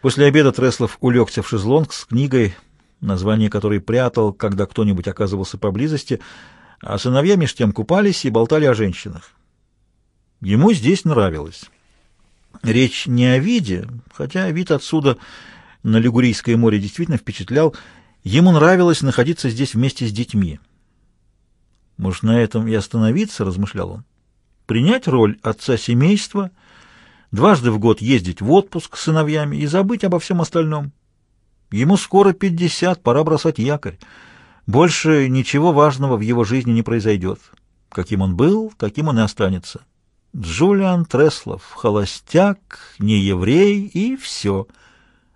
После обеда Треслов улегся в шезлонг с книгой, название которой прятал, когда кто-нибудь оказывался поблизости, а сыновья меж тем купались и болтали о женщинах. Ему здесь нравилось. Речь не о виде, хотя вид отсюда на Лигурийское море действительно впечатлял. Ему нравилось находиться здесь вместе с детьми. «Может, на этом и остановиться?» — размышлял он. «Принять роль отца семейства — дважды в год ездить в отпуск с сыновьями и забыть обо всем остальном. Ему скоро пятьдесят, пора бросать якорь. Больше ничего важного в его жизни не произойдет. Каким он был, таким он и останется. Джулиан Треслов, холостяк, не еврей и все.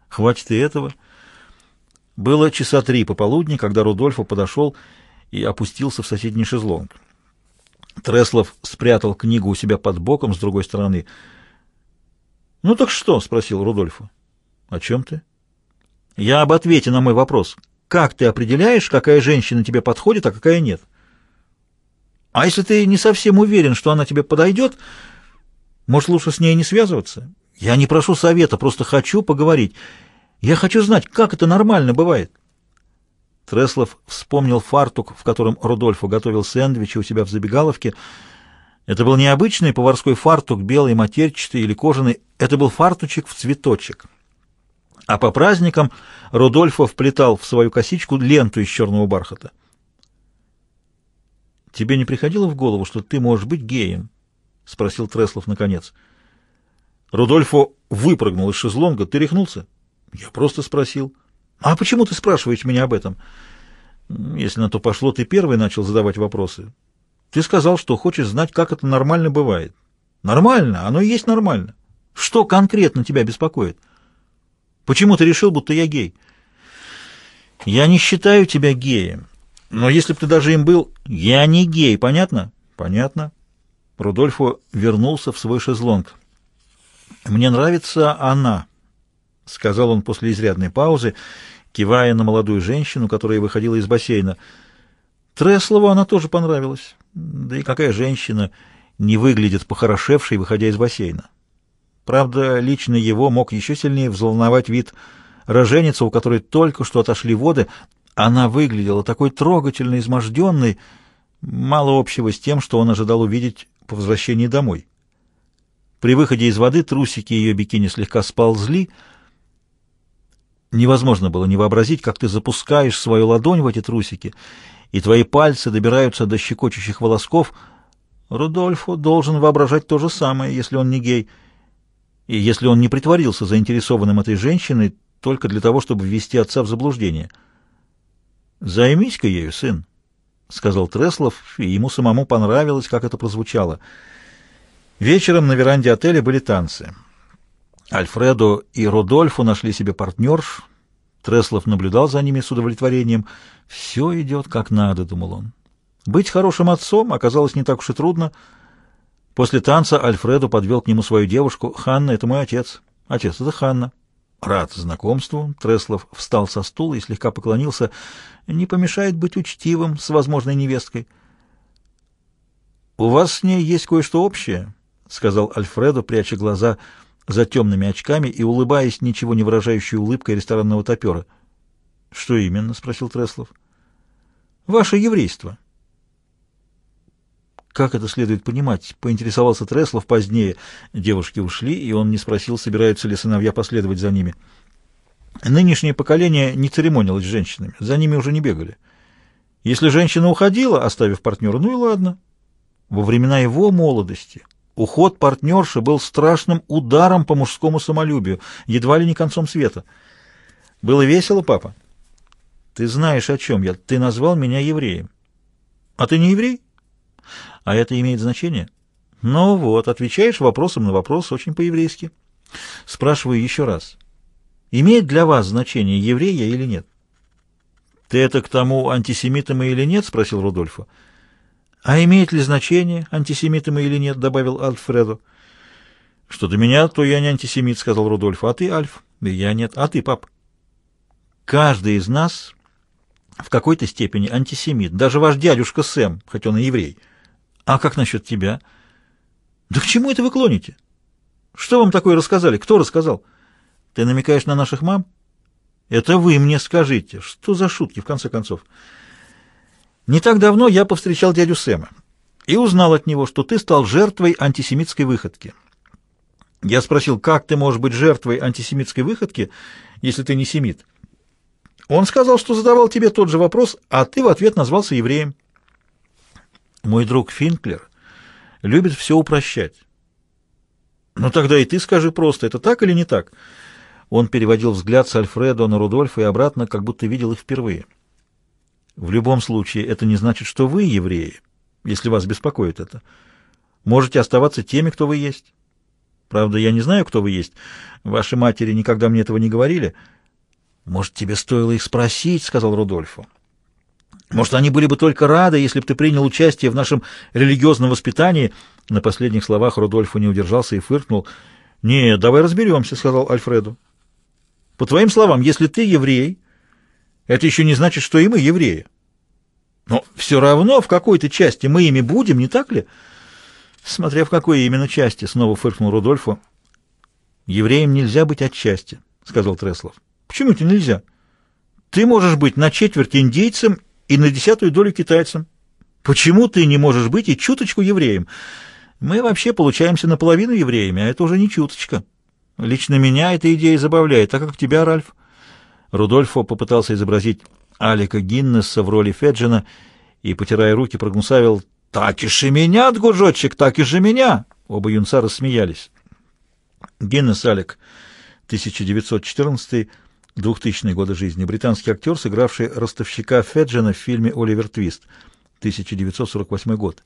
Хватит и этого. Было часа три пополудни, когда Рудольфу подошел и опустился в соседний шезлонг. Треслов спрятал книгу у себя под боком с другой стороны — «Ну так что?» — спросил Рудольфа. «О чем ты?» «Я об ответе на мой вопрос. Как ты определяешь, какая женщина тебе подходит, а какая нет?» «А если ты не совсем уверен, что она тебе подойдет, может, лучше с ней не связываться? Я не прошу совета, просто хочу поговорить. Я хочу знать, как это нормально бывает». Треслов вспомнил фартук, в котором Рудольфа готовил сэндвичи у себя в забегаловке, — это был необычный поварской фартук, белый, матерчатый или кожаный. Это был фартучек в цветочек. А по праздникам Рудольфо вплетал в свою косичку ленту из черного бархата. «Тебе не приходило в голову, что ты можешь быть геем?» — спросил Треслов наконец. Рудольфо выпрыгнул из шезлонга. «Ты рехнулся?» «Я просто спросил». «А почему ты спрашиваешь меня об этом?» «Если на то пошло, ты первый начал задавать вопросы. Ты сказал, что хочешь знать, как это нормально бывает. Нормально, оно и есть нормально. Что конкретно тебя беспокоит? Почему ты решил, будто я гей? Я не считаю тебя геем. Но если бы ты даже им был, я не гей, понятно? Понятно. Рудольфо вернулся в свой шезлонг. Мне нравится она, сказал он после изрядной паузы, кивая на молодую женщину, которая выходила из бассейна. Треслову она тоже понравилась. Да и какая женщина не выглядит похорошевшей, выходя из бассейна? Правда, лично его мог еще сильнее взволновать вид роженицы, у которой только что отошли воды. Она выглядела такой трогательно изможденной, мало общего с тем, что он ожидал увидеть по возвращении домой. При выходе из воды трусики ее бикини слегка сползли. Невозможно было не вообразить, как ты запускаешь свою ладонь в эти трусики — и твои пальцы добираются до щекочущих волосков. Рудольфу должен воображать то же самое, если он не гей. И если он не притворился заинтересованным этой женщиной только для того, чтобы ввести отца в заблуждение. «Займись-ка ею, сын», — сказал Треслов, и ему самому понравилось, как это прозвучало. Вечером на веранде отеля были танцы. Альфредо и Рудольфу нашли себе партнерш — Треслов наблюдал за ними с удовлетворением. «Все идет как надо», — думал он. Быть хорошим отцом оказалось не так уж и трудно. После танца Альфредо подвел к нему свою девушку. «Ханна — это мой отец. Отец — это Ханна». Рад знакомству, Треслов встал со стула и слегка поклонился. «Не помешает быть учтивым с возможной невесткой». «У вас с ней есть кое-что общее», — сказал Альфредо, пряча глаза — за темными очками и улыбаясь ничего не выражающей улыбкой ресторанного топера. «Что именно?» — спросил Треслов. «Ваше еврейство». «Как это следует понимать?» — поинтересовался Треслов позднее. Девушки ушли, и он не спросил, собираются ли сыновья последовать за ними. Нынешнее поколение не церемонилось с женщинами, за ними уже не бегали. Если женщина уходила, оставив партнера, ну и ладно. Во времена его молодости Уход партнерши был страшным ударом по мужскому самолюбию, едва ли не концом света. «Было весело, папа?» «Ты знаешь, о чем я. Ты назвал меня евреем». «А ты не еврей?» «А это имеет значение?» «Ну вот, отвечаешь вопросом на вопрос очень по-еврейски». «Спрашиваю еще раз. Имеет для вас значение, еврей я или нет?» «Ты это к тому, антисемитом или нет?» — спросил Рудольфа. А имеет ли значение, антисемиты мы или нет, добавил Альфреду. Что до меня, то я не антисемит, сказал Рудольф. А ты, Альф? Я нет. А ты, пап? Каждый из нас в какой-то степени антисемит. Даже ваш дядюшка Сэм, хоть он и еврей. А как насчет тебя? Да к чему это вы клоните? Что вам такое рассказали? Кто рассказал? Ты намекаешь на наших мам? Это вы мне скажите. Что за шутки, в конце концов? Не так давно я повстречал дядю Сэма и узнал от него, что ты стал жертвой антисемитской выходки. Я спросил, как ты можешь быть жертвой антисемитской выходки, если ты не семит? Он сказал, что задавал тебе тот же вопрос, а ты в ответ назвался евреем. Мой друг Финклер любит все упрощать. Ну тогда и ты скажи просто, это так или не так? Он переводил взгляд с Альфреда на Рудольфа и обратно, как будто видел их впервые. — в любом случае, это не значит, что вы евреи, если вас беспокоит это. Можете оставаться теми, кто вы есть. Правда, я не знаю, кто вы есть. Ваши матери никогда мне этого не говорили. Может, тебе стоило их спросить, — сказал Рудольфу. Может, они были бы только рады, если бы ты принял участие в нашем религиозном воспитании. На последних словах Рудольфу не удержался и фыркнул. — Не, давай разберемся, — сказал Альфреду. — По твоим словам, если ты еврей, это еще не значит, что и мы евреи. Но все равно в какой-то части мы ими будем, не так ли? Смотря в какой именно части, снова фыркнул Рудольфу. Евреем нельзя быть отчасти, сказал Треслов. Почему это нельзя? Ты можешь быть на четверть индейцем и на десятую долю китайцем. Почему ты не можешь быть и чуточку евреем? Мы вообще получаемся наполовину евреями, а это уже не чуточка. Лично меня эта идея забавляет. так как тебя, Ральф? Рудольфо попытался изобразить Алика Гиннеса в роли Феджина и, потирая руки, прогнусавил «Так и же меня, Гужочек, так и же меня!» Оба юнца рассмеялись. Гиннес Алик, 1914 2000 годы жизни, британский актер, сыгравший ростовщика Феджина в фильме «Оливер Твист», 1948 год.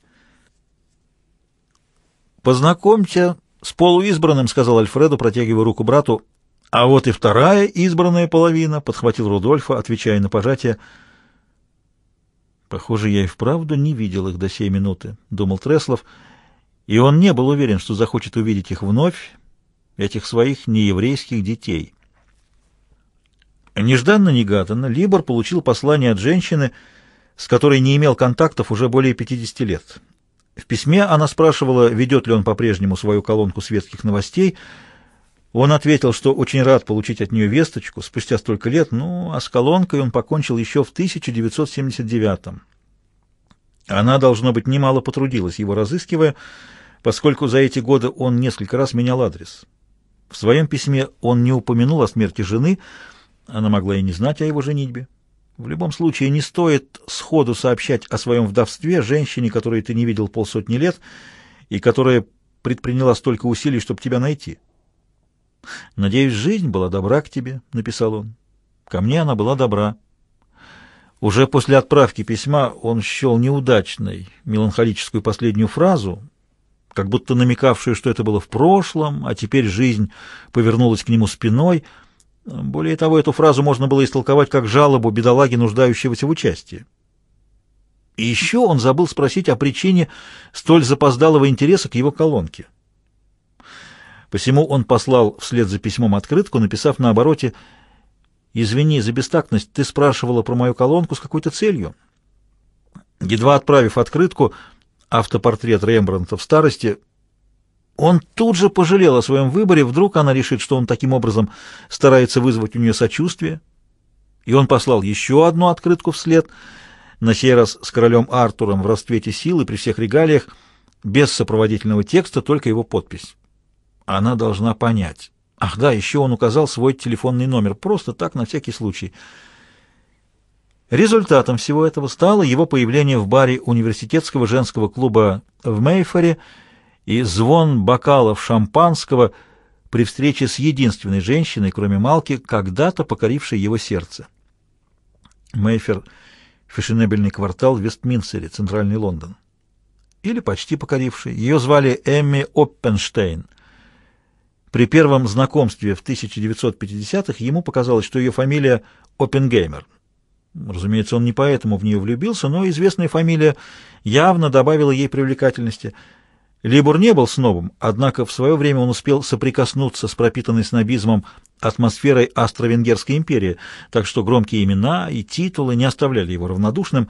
«Познакомься с полуизбранным», — сказал Альфреду, протягивая руку брату, — а вот и вторая избранная половина, — подхватил Рудольфа, отвечая на пожатие. Похоже, я и вправду не видел их до сей минуты, — думал Треслов, и он не был уверен, что захочет увидеть их вновь, этих своих нееврейских детей. Нежданно-негаданно Либор получил послание от женщины, с которой не имел контактов уже более 50 лет. В письме она спрашивала, ведет ли он по-прежнему свою колонку светских новостей — он ответил, что очень рад получить от нее весточку спустя столько лет, ну, а с колонкой он покончил еще в 1979-м. Она, должно быть, немало потрудилась, его разыскивая, поскольку за эти годы он несколько раз менял адрес. В своем письме он не упомянул о смерти жены, она могла и не знать о его женитьбе. В любом случае, не стоит сходу сообщать о своем вдовстве женщине, которую ты не видел полсотни лет и которая предприняла столько усилий, чтобы тебя найти. «Надеюсь, жизнь была добра к тебе», — написал он. «Ко мне она была добра». Уже после отправки письма он счел неудачной меланхолическую последнюю фразу, как будто намекавшую, что это было в прошлом, а теперь жизнь повернулась к нему спиной. Более того, эту фразу можно было истолковать как жалобу бедолаги, нуждающегося в участии. И еще он забыл спросить о причине столь запоздалого интереса к его колонке. Посему он послал вслед за письмом открытку, написав на обороте «Извини за бестактность, ты спрашивала про мою колонку с какой-то целью». Едва отправив открытку, автопортрет Рембрандта в старости, он тут же пожалел о своем выборе, вдруг она решит, что он таким образом старается вызвать у нее сочувствие, и он послал еще одну открытку вслед, на сей раз с королем Артуром в расцвете силы при всех регалиях, без сопроводительного текста, только его подпись. Она должна понять. Ах да, еще он указал свой телефонный номер, просто так, на всякий случай. Результатом всего этого стало его появление в баре университетского женского клуба в Мейфоре и звон бокалов шампанского при встрече с единственной женщиной, кроме Малки, когда-то покорившей его сердце. Мейфер — фешенебельный квартал в Вестминстере, центральный Лондон. Или почти покоривший. Ее звали Эмми Оппенштейн — при первом знакомстве в 1950-х ему показалось, что ее фамилия Оппенгеймер. Разумеется, он не поэтому в нее влюбился, но известная фамилия явно добавила ей привлекательности. Либур не был снобом, однако в свое время он успел соприкоснуться с пропитанной снобизмом атмосферой Астро-Венгерской империи, так что громкие имена и титулы не оставляли его равнодушным,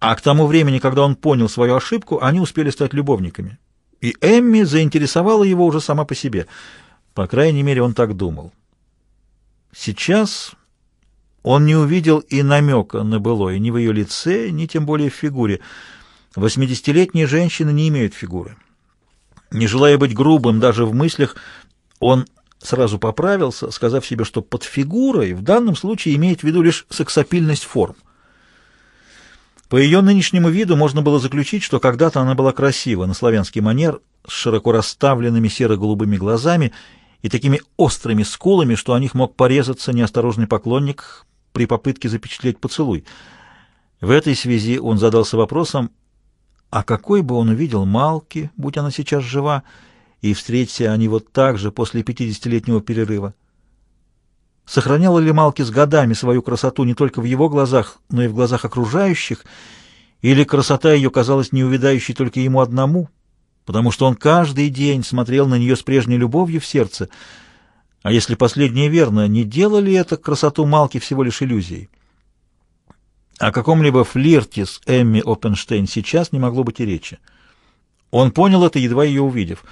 а к тому времени, когда он понял свою ошибку, они успели стать любовниками. И Эмми заинтересовала его уже сама по себе — по крайней мере, он так думал. Сейчас он не увидел и намека на былое ни в ее лице, ни тем более в фигуре. Восьмидесятилетние женщины не имеют фигуры. Не желая быть грубым даже в мыслях, он сразу поправился, сказав себе, что под фигурой в данном случае имеет в виду лишь сексапильность форм. По ее нынешнему виду можно было заключить, что когда-то она была красива на славянский манер, с широко расставленными серо-голубыми глазами и такими острыми скулами, что о них мог порезаться неосторожный поклонник при попытке запечатлеть поцелуй. В этой связи он задался вопросом, а какой бы он увидел Малки, будь она сейчас жива, и встретятся они вот так же после пятидесятилетнего перерыва. Сохраняла ли Малки с годами свою красоту не только в его глазах, но и в глазах окружающих, или красота ее казалась неувидающей только ему одному, потому что он каждый день смотрел на нее с прежней любовью в сердце. А если последнее верно, не делали это красоту Малки всего лишь иллюзией? О каком-либо флирте с Эмми Опенштейн сейчас не могло быть и речи. Он понял это, едва ее увидев.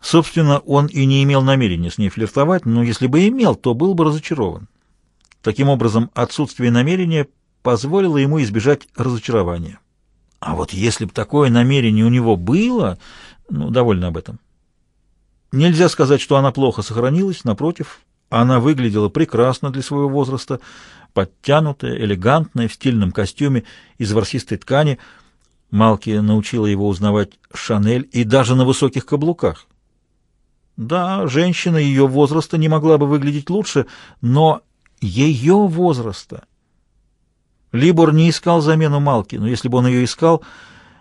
Собственно, он и не имел намерения с ней флиртовать, но если бы имел, то был бы разочарован. Таким образом, отсутствие намерения позволило ему избежать разочарования. А вот если бы такое намерение у него было, ну, довольно об этом. Нельзя сказать, что она плохо сохранилась, напротив, она выглядела прекрасно для своего возраста, подтянутая, элегантная, в стильном костюме из ворсистой ткани. Малки научила его узнавать Шанель и даже на высоких каблуках. Да, женщина ее возраста не могла бы выглядеть лучше, но ее возраста — Либор не искал замену Малки, но если бы он ее искал,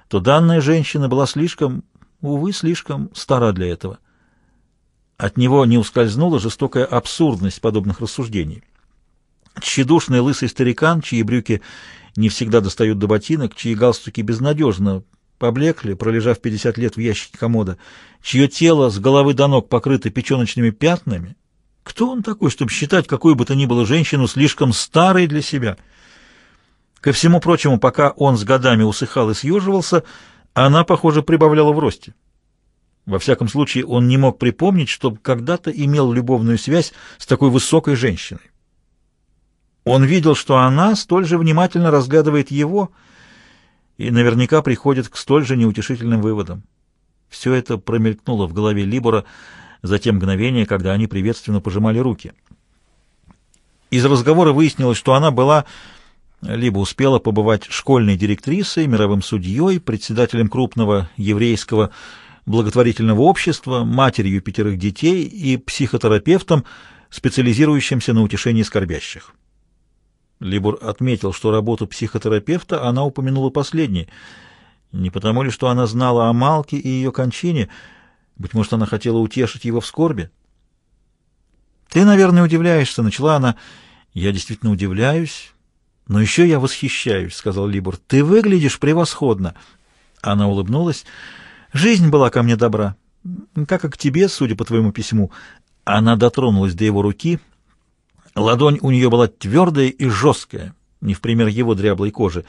то данная женщина была слишком, увы, слишком стара для этого. От него не ускользнула жестокая абсурдность подобных рассуждений. Тщедушный лысый старикан, чьи брюки не всегда достают до ботинок, чьи галстуки безнадежно поблекли, пролежав 50 лет в ящике комода, чье тело с головы до ног покрыто печеночными пятнами. Кто он такой, чтобы считать какую бы то ни было женщину слишком старой для себя?» Ко всему прочему, пока он с годами усыхал и съеживался, она, похоже, прибавляла в росте. Во всяком случае, он не мог припомнить, чтобы когда-то имел любовную связь с такой высокой женщиной. Он видел, что она столь же внимательно разглядывает его и наверняка приходит к столь же неутешительным выводам. Все это промелькнуло в голове Либора за те мгновения, когда они приветственно пожимали руки. Из разговора выяснилось, что она была либо успела побывать школьной директрисой, мировым судьей, председателем крупного еврейского благотворительного общества, матерью пятерых детей и психотерапевтом, специализирующимся на утешении скорбящих. Либур отметил, что работу психотерапевта она упомянула последней. Не потому ли, что она знала о Малке и ее кончине? Быть может, она хотела утешить его в скорби? «Ты, наверное, удивляешься», — начала она. «Я действительно удивляюсь» «Но еще я восхищаюсь», — сказал Либор. «Ты выглядишь превосходно». Она улыбнулась. «Жизнь была ко мне добра. Как и к тебе, судя по твоему письму». Она дотронулась до его руки. Ладонь у нее была твердая и жесткая, не в пример его дряблой кожи.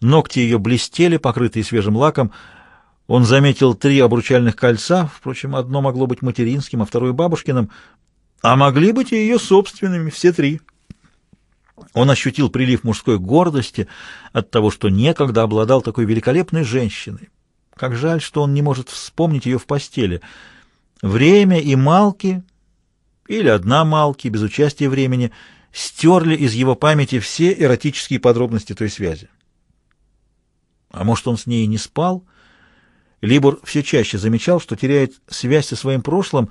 Ногти ее блестели, покрытые свежим лаком. Он заметил три обручальных кольца, впрочем, одно могло быть материнским, а второе бабушкиным, а могли быть и ее собственными, все три. Он ощутил прилив мужской гордости от того, что некогда обладал такой великолепной женщиной. Как жаль, что он не может вспомнить ее в постели. Время и Малки, или одна Малки, без участия времени, стерли из его памяти все эротические подробности той связи. А может, он с ней не спал? Либор все чаще замечал, что теряет связь со своим прошлым,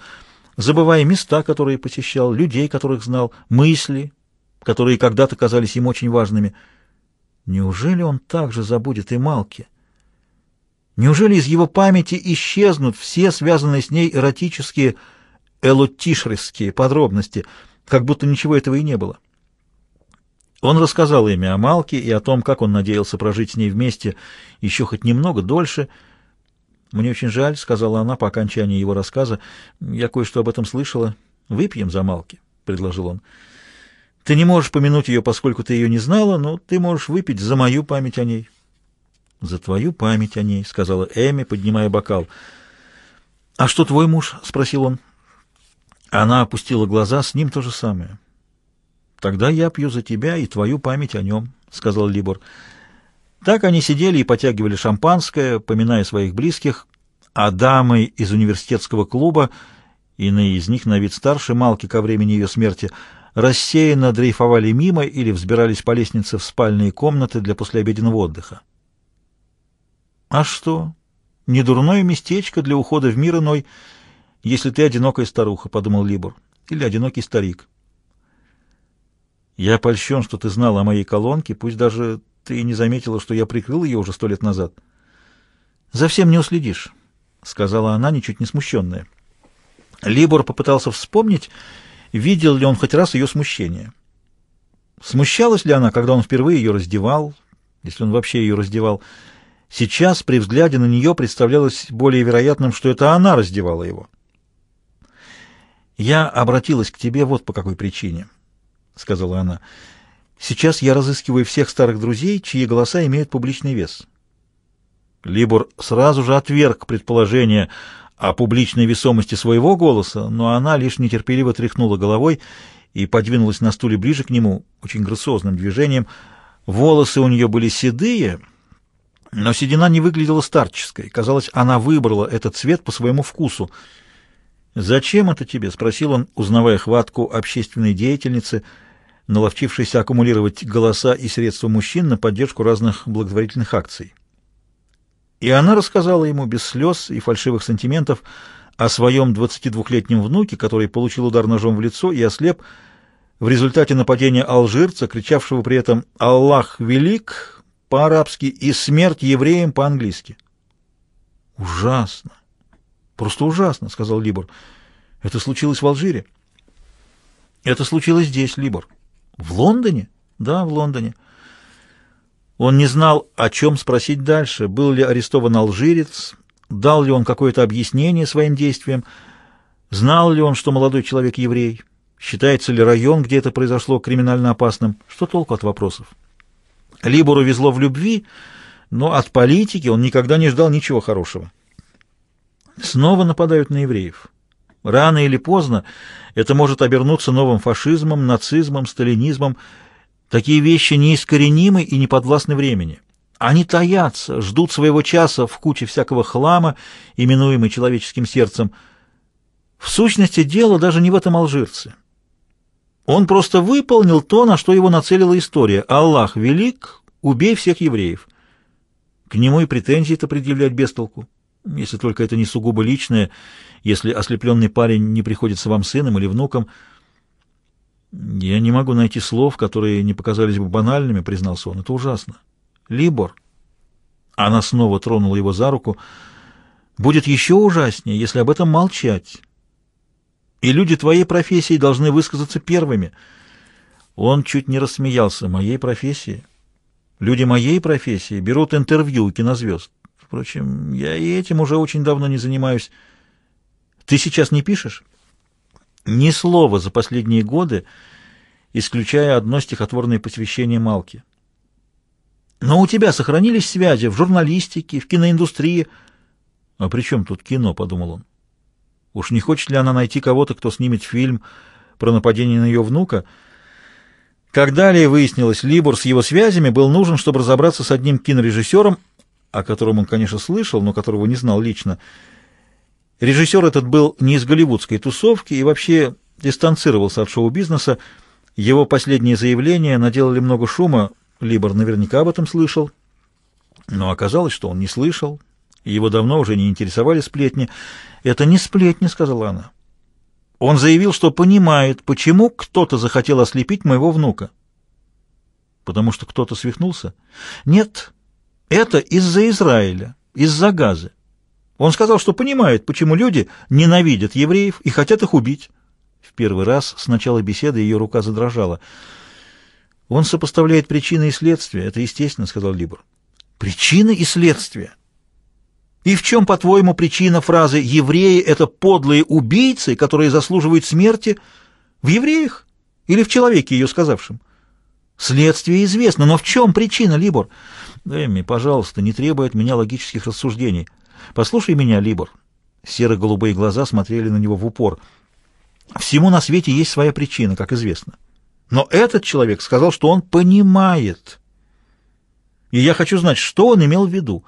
забывая места, которые посещал, людей, которых знал, мысли, которые когда-то казались им очень важными. Неужели он также забудет и Малки? Неужели из его памяти исчезнут все связанные с ней эротические, элотишерские подробности, как будто ничего этого и не было? Он рассказал ими о Малке и о том, как он надеялся прожить с ней вместе еще хоть немного дольше. «Мне очень жаль», — сказала она по окончании его рассказа. «Я кое-что об этом слышала. Выпьем за Малки», — предложил он. Ты не можешь помянуть ее, поскольку ты ее не знала, но ты можешь выпить за мою память о ней». «За твою память о ней», — сказала Эми, поднимая бокал. «А что твой муж?» — спросил он. Она опустила глаза, с ним то же самое. «Тогда я пью за тебя и твою память о нем», — сказал Либор. Так они сидели и потягивали шампанское, поминая своих близких, а дамы из университетского клуба, иные из них на вид старше Малки ко времени ее смерти — рассеянно дрейфовали мимо или взбирались по лестнице в спальные комнаты для послеобеденного отдыха. А что? Недурное местечко для ухода в мир иной, если ты одинокая старуха, — подумал Либор, — или одинокий старик. Я польщен, что ты знала о моей колонке, пусть даже ты и не заметила, что я прикрыл ее уже сто лет назад. За всем не уследишь, — сказала она, ничуть не смущенная. Либор попытался вспомнить, — видел ли он хоть раз ее смущение. Смущалась ли она, когда он впервые ее раздевал, если он вообще ее раздевал? Сейчас при взгляде на нее представлялось более вероятным, что это она раздевала его. «Я обратилась к тебе вот по какой причине», — сказала она. «Сейчас я разыскиваю всех старых друзей, чьи голоса имеют публичный вес». Либор сразу же отверг предположение — о публичной весомости своего голоса, но она лишь нетерпеливо тряхнула головой и подвинулась на стуле ближе к нему очень грациозным движением. Волосы у нее были седые, но седина не выглядела старческой. Казалось, она выбрала этот цвет по своему вкусу. «Зачем это тебе?» — спросил он, узнавая хватку общественной деятельницы, наловчившейся аккумулировать голоса и средства мужчин на поддержку разных благотворительных акций. И она рассказала ему без слез и фальшивых сантиментов о своем 22-летнем внуке, который получил удар ножом в лицо и ослеп в результате нападения алжирца, кричавшего при этом «Аллах велик» по-арабски и «Смерть евреям» по-английски. «Ужасно! Просто ужасно!» — сказал Либор. «Это случилось в Алжире?» «Это случилось здесь, Либор». «В Лондоне?» «Да, в Лондоне». Он не знал, о чем спросить дальше, был ли арестован алжирец, дал ли он какое-то объяснение своим действиям, знал ли он, что молодой человек еврей, считается ли район, где это произошло, криминально опасным. Что толку от вопросов? Либору везло в любви, но от политики он никогда не ждал ничего хорошего. Снова нападают на евреев. Рано или поздно это может обернуться новым фашизмом, нацизмом, сталинизмом – Такие вещи неискоренимы и не подвластны времени. Они таятся, ждут своего часа в куче всякого хлама, именуемой человеческим сердцем. В сущности, дело даже не в этом алжирце. Он просто выполнил то, на что его нацелила история. «Аллах велик, убей всех евреев». К нему и претензии-то предъявлять без если только это не сугубо личное, если ослепленный парень не приходится вам сыном или внуком – «Я не могу найти слов, которые не показались бы банальными», — признался он. «Это ужасно». «Либор». Она снова тронула его за руку. «Будет еще ужаснее, если об этом молчать. И люди твоей профессии должны высказаться первыми». Он чуть не рассмеялся. «Моей профессии? Люди моей профессии берут интервью у кинозвезд. Впрочем, я и этим уже очень давно не занимаюсь. Ты сейчас не пишешь?» Ни слова за последние годы, исключая одно стихотворное посвящение Малке. Но у тебя сохранились связи в журналистике, в киноиндустрии. А при чем тут кино, подумал он. Уж не хочет ли она найти кого-то, кто снимет фильм про нападение на ее внука? Как далее выяснилось, Либор с его связями был нужен, чтобы разобраться с одним кинорежиссером, о котором он, конечно, слышал, но которого не знал лично, Режиссер этот был не из голливудской тусовки и вообще дистанцировался от шоу-бизнеса. Его последние заявления наделали много шума, Либор наверняка об этом слышал. Но оказалось, что он не слышал, и его давно уже не интересовали сплетни. «Это не сплетни», — сказала она. «Он заявил, что понимает, почему кто-то захотел ослепить моего внука». «Потому что кто-то свихнулся?» «Нет, это из-за Израиля, из-за Газы». Он сказал, что понимает, почему люди ненавидят евреев и хотят их убить. В первый раз с начала беседы ее рука задрожала. «Он сопоставляет причины и следствия. Это естественно», — сказал Либор. «Причины и следствия?» «И в чем, по-твоему, причина фразы «евреи — это подлые убийцы, которые заслуживают смерти» в евреях или в человеке, ее сказавшем?» «Следствие известно, но в чем причина, Либор?» «Эмми, пожалуйста, не требует от меня логических рассуждений». «Послушай меня, Либор». Серо-голубые глаза смотрели на него в упор. «Всему на свете есть своя причина, как известно. Но этот человек сказал, что он понимает. И я хочу знать, что он имел в виду.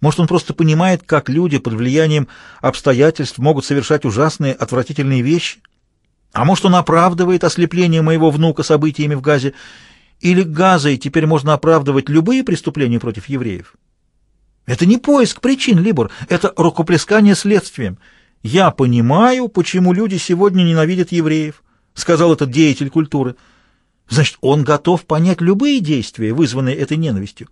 Может, он просто понимает, как люди под влиянием обстоятельств могут совершать ужасные, отвратительные вещи? А может, он оправдывает ослепление моего внука событиями в Газе? Или Газой теперь можно оправдывать любые преступления против евреев?» Это не поиск причин, Либор, это рукоплескание следствием. «Я понимаю, почему люди сегодня ненавидят евреев», — сказал этот деятель культуры. Значит, он готов понять любые действия, вызванные этой ненавистью.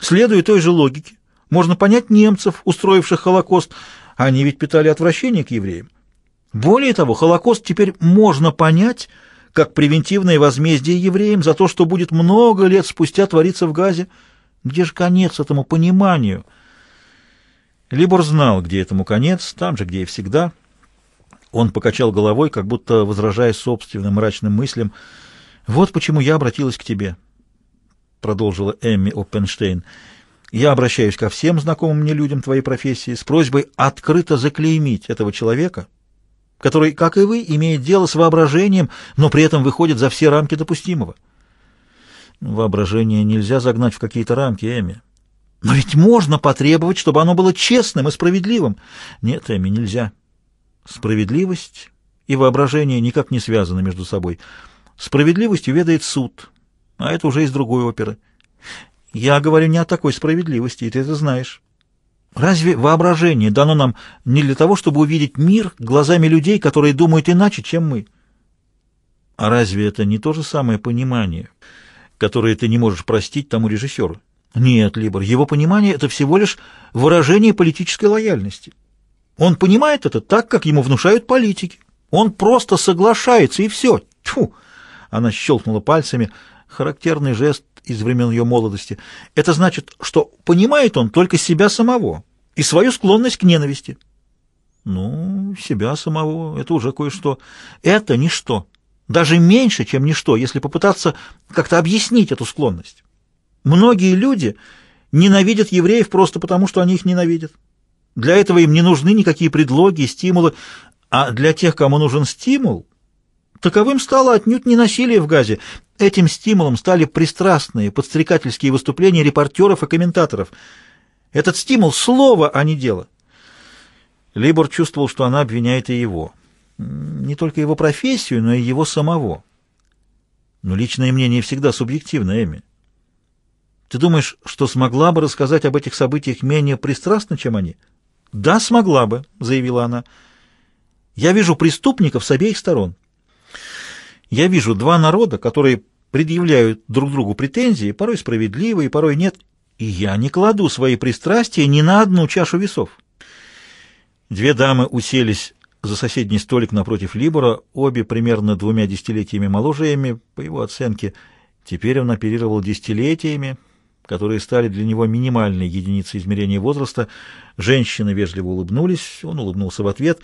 Следуя той же логике, можно понять немцев, устроивших Холокост. Они ведь питали отвращение к евреям. Более того, Холокост теперь можно понять как превентивное возмездие евреям за то, что будет много лет спустя твориться в Газе, где же конец этому пониманию? Либор знал, где этому конец, там же, где и всегда. Он покачал головой, как будто возражая собственным мрачным мыслям. «Вот почему я обратилась к тебе», — продолжила Эмми Оппенштейн. «Я обращаюсь ко всем знакомым мне людям твоей профессии с просьбой открыто заклеймить этого человека, который, как и вы, имеет дело с воображением, но при этом выходит за все рамки допустимого». Воображение нельзя загнать в какие-то рамки, Эми. Но ведь можно потребовать, чтобы оно было честным и справедливым. Нет, Эми, нельзя. Справедливость и воображение никак не связаны между собой. Справедливость ведает суд, а это уже из другой оперы. Я говорю не о такой справедливости, и ты это знаешь. Разве воображение дано нам не для того, чтобы увидеть мир глазами людей, которые думают иначе, чем мы? А разве это не то же самое понимание?» которые ты не можешь простить тому режиссеру. Нет, Либор, его понимание — это всего лишь выражение политической лояльности. Он понимает это так, как ему внушают политики. Он просто соглашается, и все. Тьфу! Она щелкнула пальцами. Характерный жест из времен ее молодости. Это значит, что понимает он только себя самого и свою склонность к ненависти. Ну, себя самого — это уже кое-что. Это ничто даже меньше, чем ничто, если попытаться как-то объяснить эту склонность. Многие люди ненавидят евреев просто потому, что они их ненавидят. Для этого им не нужны никакие предлоги, стимулы, а для тех, кому нужен стимул, таковым стало отнюдь не насилие в Газе. Этим стимулом стали пристрастные подстрекательские выступления репортеров и комментаторов. Этот стимул — слово, а не дело. Либор чувствовал, что она обвиняет и его не только его профессию, но и его самого. Но личное мнение всегда субъективно, Эми. Ты думаешь, что смогла бы рассказать об этих событиях менее пристрастно, чем они? Да, смогла бы, заявила она. Я вижу преступников с обеих сторон. Я вижу два народа, которые предъявляют друг другу претензии, порой справедливые, порой нет, и я не кладу свои пристрастия ни на одну чашу весов. Две дамы уселись за соседний столик напротив Либора, обе примерно двумя десятилетиями моложе Эми, по его оценке. Теперь он оперировал десятилетиями, которые стали для него минимальной единицей измерения возраста. Женщины вежливо улыбнулись, он улыбнулся в ответ.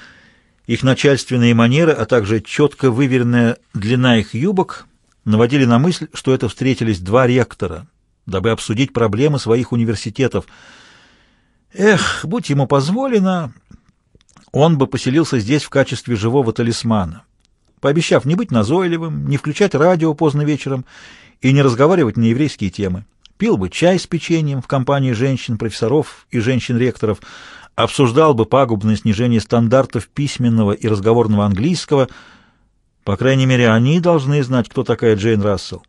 Их начальственные манеры, а также четко выверенная длина их юбок наводили на мысль, что это встретились два ректора, дабы обсудить проблемы своих университетов. Эх, будь ему позволено, он бы поселился здесь в качестве живого талисмана, пообещав не быть назойливым, не включать радио поздно вечером и не разговаривать на еврейские темы. Пил бы чай с печеньем в компании женщин-профессоров и женщин-ректоров, обсуждал бы пагубное снижение стандартов письменного и разговорного английского. По крайней мере, они должны знать, кто такая Джейн Рассел.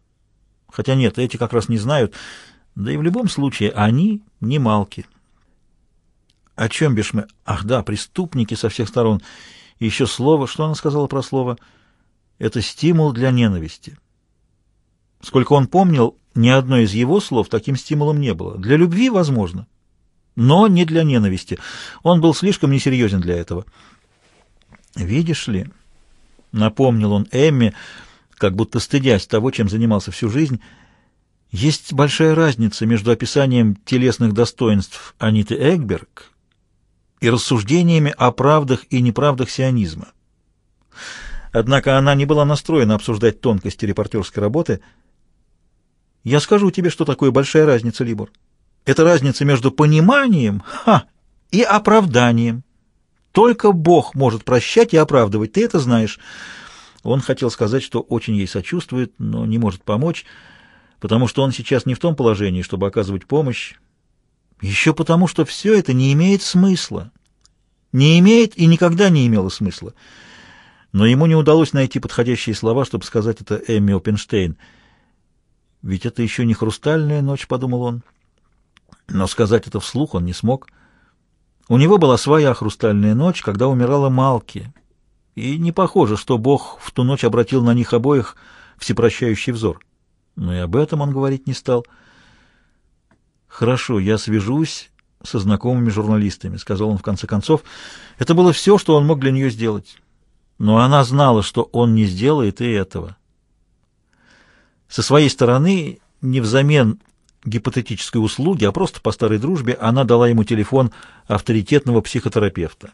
Хотя нет, эти как раз не знают. Да и в любом случае они не малки. О чем бишь мы? Ах да, преступники со всех сторон. И еще слово, что она сказала про слово? Это стимул для ненависти. Сколько он помнил, ни одно из его слов таким стимулом не было. Для любви, возможно, но не для ненависти. Он был слишком несерьезен для этого. «Видишь ли», — напомнил он Эмми, как будто стыдясь того, чем занимался всю жизнь, «есть большая разница между описанием телесных достоинств Аниты Эгберг и рассуждениями о правдах и неправдах сионизма. Однако она не была настроена обсуждать тонкости репортерской работы. «Я скажу тебе, что такое большая разница, Либор. Это разница между пониманием ха, и оправданием. Только Бог может прощать и оправдывать, ты это знаешь». Он хотел сказать, что очень ей сочувствует, но не может помочь, потому что он сейчас не в том положении, чтобы оказывать помощь, еще потому, что все это не имеет смысла. Не имеет и никогда не имело смысла. Но ему не удалось найти подходящие слова, чтобы сказать это Эмми Опенштейн. «Ведь это еще не хрустальная ночь», — подумал он. Но сказать это вслух он не смог. У него была своя хрустальная ночь, когда умирала Малки. И не похоже, что Бог в ту ночь обратил на них обоих всепрощающий взор. Но и об этом он говорить не стал. «Хорошо, я свяжусь со знакомыми журналистами», — сказал он в конце концов. Это было все, что он мог для нее сделать. Но она знала, что он не сделает и этого. Со своей стороны, не взамен гипотетической услуги, а просто по старой дружбе, она дала ему телефон авторитетного психотерапевта.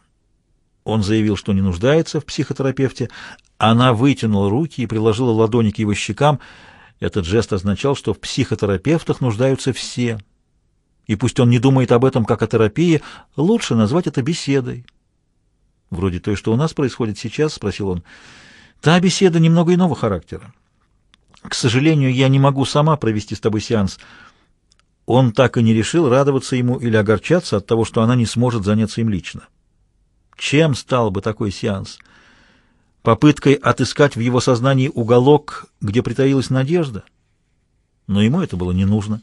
Он заявил, что не нуждается в психотерапевте. Она вытянула руки и приложила ладони к его щекам. Этот жест означал, что в психотерапевтах нуждаются все — и пусть он не думает об этом как о терапии, лучше назвать это беседой. «Вроде той, что у нас происходит сейчас?» — спросил он. «Та беседа немного иного характера. К сожалению, я не могу сама провести с тобой сеанс». Он так и не решил, радоваться ему или огорчаться от того, что она не сможет заняться им лично. Чем стал бы такой сеанс? Попыткой отыскать в его сознании уголок, где притаилась надежда? Но ему это было не нужно.